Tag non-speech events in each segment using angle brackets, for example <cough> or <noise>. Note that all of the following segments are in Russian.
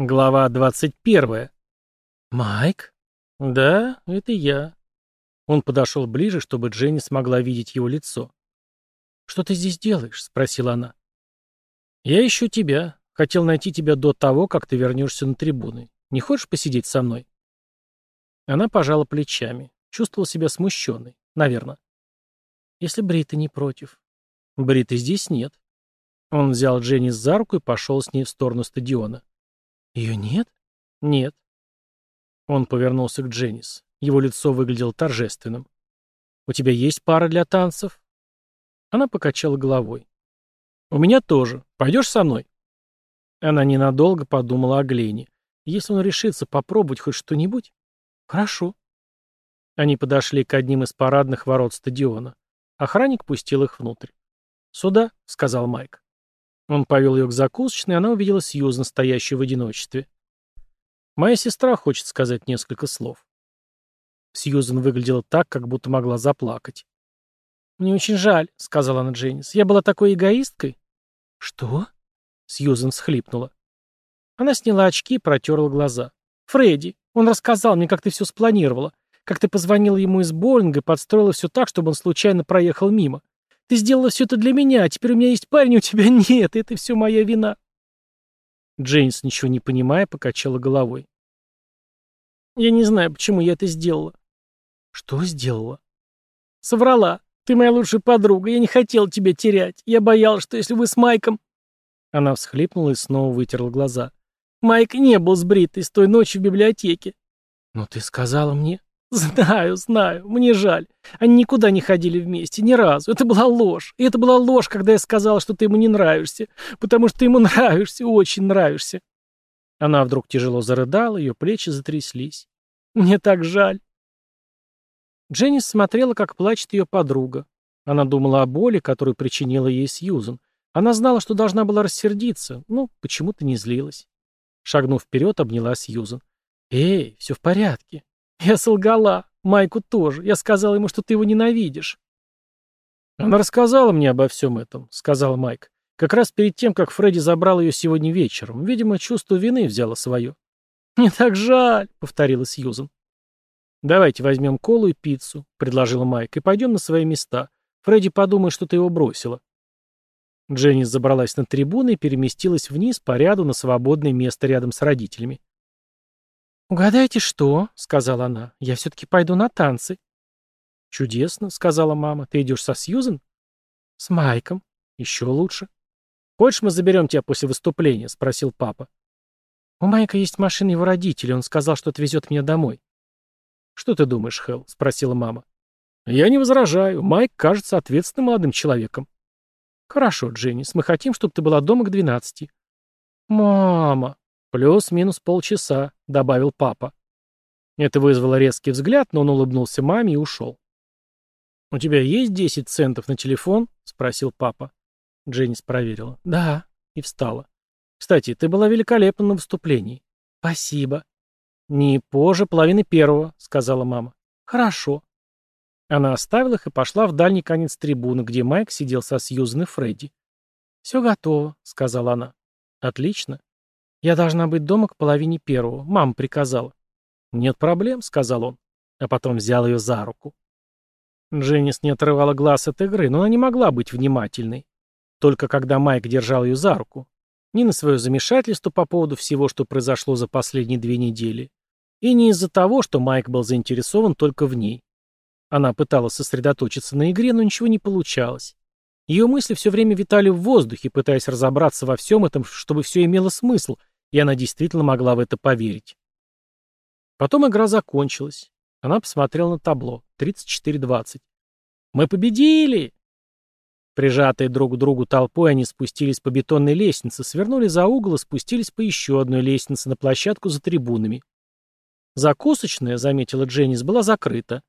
Глава 21. «Майк?» «Да, это я». Он подошел ближе, чтобы Дженни смогла видеть его лицо. «Что ты здесь делаешь?» — спросила она. «Я ищу тебя. Хотел найти тебя до того, как ты вернешься на трибуны. Не хочешь посидеть со мной?» Она пожала плечами. Чувствовала себя смущенной. Наверное. «Если Брита не против». «Бриты здесь нет». Он взял Дженни за руку и пошел с ней в сторону стадиона. «Ее нет?» «Нет». Он повернулся к Дженнис. Его лицо выглядело торжественным. «У тебя есть пара для танцев?» Она покачала головой. «У меня тоже. Пойдешь со мной?» Она ненадолго подумала о Глене. Если он решится попробовать хоть что-нибудь? Хорошо. Они подошли к одним из парадных ворот стадиона. Охранник пустил их внутрь. «Сюда», — сказал Майк. Он повел ее к закусочной, и она увидела Сьюзан, стоящую в одиночестве. «Моя сестра хочет сказать несколько слов». Сьюзан выглядела так, как будто могла заплакать. «Мне очень жаль», — сказала она Дженнис. «Я была такой эгоисткой». «Что?» — Сьюзан всхлипнула. Она сняла очки и протерла глаза. «Фредди, он рассказал мне, как ты все спланировала, как ты позвонила ему из Боинга и подстроила все так, чтобы он случайно проехал мимо. Ты сделала все это для меня, а теперь у меня есть парень, у тебя нет, это все моя вина. Джейнс, ничего не понимая, покачала головой. Я не знаю, почему я это сделала. Что сделала? Соврала. Ты моя лучшая подруга, я не хотел тебя терять. Я боялась, что если вы с Майком... Она всхлипнула и снова вытерла глаза. Майк не был сбритый с той ночи в библиотеке. Но ты сказала мне... <laughs> «Знаю, знаю. Мне жаль. Они никуда не ходили вместе, ни разу. Это была ложь. И это была ложь, когда я сказала, что ты ему не нравишься. Потому что ты ему <laughs> нравишься, очень нравишься». Она вдруг тяжело зарыдала, ее плечи затряслись. «Мне так жаль». Дженнис смотрела, как плачет ее подруга. Она думала о боли, которую причинила ей Сьюзен. Она знала, что должна была рассердиться, но почему-то не злилась. Шагнув вперед, обняла Сьюзен. «Эй, все в порядке. Я солгала. Майку тоже. Я сказала ему, что ты его ненавидишь. Она рассказала мне обо всем этом, сказал Майк. Как раз перед тем, как Фредди забрал ее сегодня вечером. Видимо, чувство вины взяло свое. «Мне так жаль», — повторила Сьюзен. «Давайте возьмем колу и пиццу», — предложила Майк, — «и пойдем на свои места. Фредди подумает, что ты его бросила». Дженнис забралась на трибуны и переместилась вниз по ряду на свободное место рядом с родителями. «Угадайте, что?» — сказала она. «Я все-таки пойду на танцы». «Чудесно», — сказала мама. «Ты идешь со Сьюзен?» «С Майком. Еще лучше». «Хочешь, мы заберем тебя после выступления?» — спросил папа. «У Майка есть машина его родителей. Он сказал, что отвезет меня домой». «Что ты думаешь, Хелл?» — спросила мама. «Я не возражаю. Майк кажется ответственным молодым человеком». «Хорошо, Дженнис. Мы хотим, чтобы ты была дома к двенадцати». «Мама!» «Плюс-минус полчаса», — добавил папа. Это вызвало резкий взгляд, но он улыбнулся маме и ушел. «У тебя есть десять центов на телефон?» — спросил папа. Дженнис проверила. «Да», и встала. «Кстати, ты была великолепна на выступлении». «Спасибо». «Не позже половины первого», — сказала мама. «Хорошо». Она оставила их и пошла в дальний конец трибуны, где Майк сидел со Сьюзен и Фредди. «Все готово», — сказала она. «Отлично. «Я должна быть дома к половине первого. Мама приказала». «Нет проблем», — сказал он, а потом взял ее за руку. Дженнис не отрывала глаз от игры, но она не могла быть внимательной. Только когда Майк держал ее за руку. Ни на свое замешательство по поводу всего, что произошло за последние две недели. И не из-за того, что Майк был заинтересован только в ней. Она пыталась сосредоточиться на игре, но ничего не получалось. Ее мысли все время витали в воздухе, пытаясь разобраться во всем этом, чтобы все имело смысл, и она действительно могла в это поверить. Потом игра закончилась. Она посмотрела на табло. 34-20. «Мы победили!» Прижатые друг к другу толпой, они спустились по бетонной лестнице, свернули за угол и спустились по еще одной лестнице на площадку за трибунами. Закусочная, заметила Дженнис, была закрыта.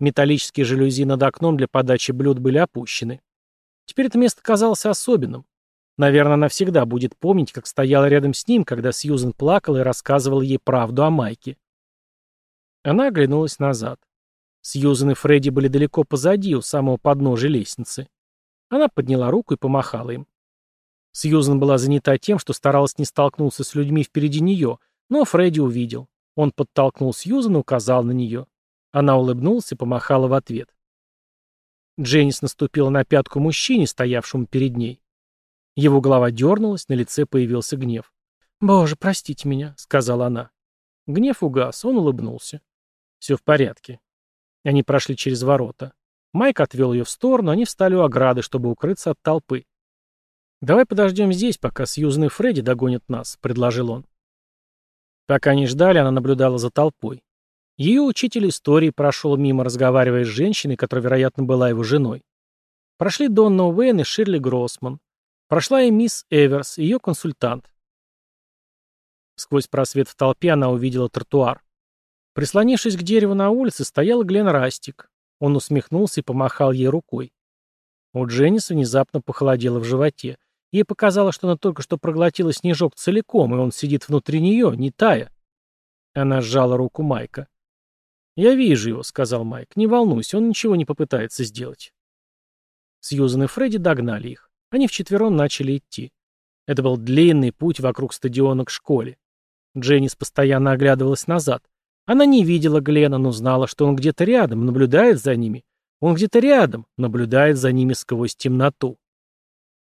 Металлические жалюзи над окном для подачи блюд были опущены. Теперь это место казалось особенным. Наверное, она всегда будет помнить, как стояла рядом с ним, когда Сьюзен плакала и рассказывала ей правду о Майке. Она оглянулась назад. Сьюзен и Фредди были далеко позади, у самого подножия лестницы. Она подняла руку и помахала им. Сьюзан была занята тем, что старалась не столкнуться с людьми впереди нее, но Фредди увидел. Он подтолкнул Сьюзан и указал на нее. Она улыбнулась и помахала в ответ. Дженнис наступила на пятку мужчине, стоявшему перед ней. Его голова дернулась, на лице появился гнев. «Боже, простите меня», — сказала она. Гнев угас, он улыбнулся. «Все в порядке». Они прошли через ворота. Майк отвел ее в сторону, они встали у ограды, чтобы укрыться от толпы. «Давай подождем здесь, пока Сьюзен и Фредди догонят нас», — предложил он. Пока они ждали, она наблюдала за толпой. Ее учитель истории прошел мимо, разговаривая с женщиной, которая, вероятно, была его женой. Прошли Донна Уэйн и Ширли Гроссман. Прошла и мисс Эверс, ее консультант. Сквозь просвет в толпе она увидела тротуар. Прислонившись к дереву на улице, стоял Глен Растик. Он усмехнулся и помахал ей рукой. У Дженнис внезапно похолодело в животе. Ей показалось, что она только что проглотила снежок целиком, и он сидит внутри нее, не тая. Она сжала руку Майка. «Я вижу его», — сказал Майк. «Не волнуйся, он ничего не попытается сделать». Сьюзан и Фредди догнали их. Они вчетвером начали идти. Это был длинный путь вокруг стадиона к школе. Дженнис постоянно оглядывалась назад. Она не видела Глена, но знала, что он где-то рядом, наблюдает за ними. Он где-то рядом, наблюдает за ними сквозь темноту.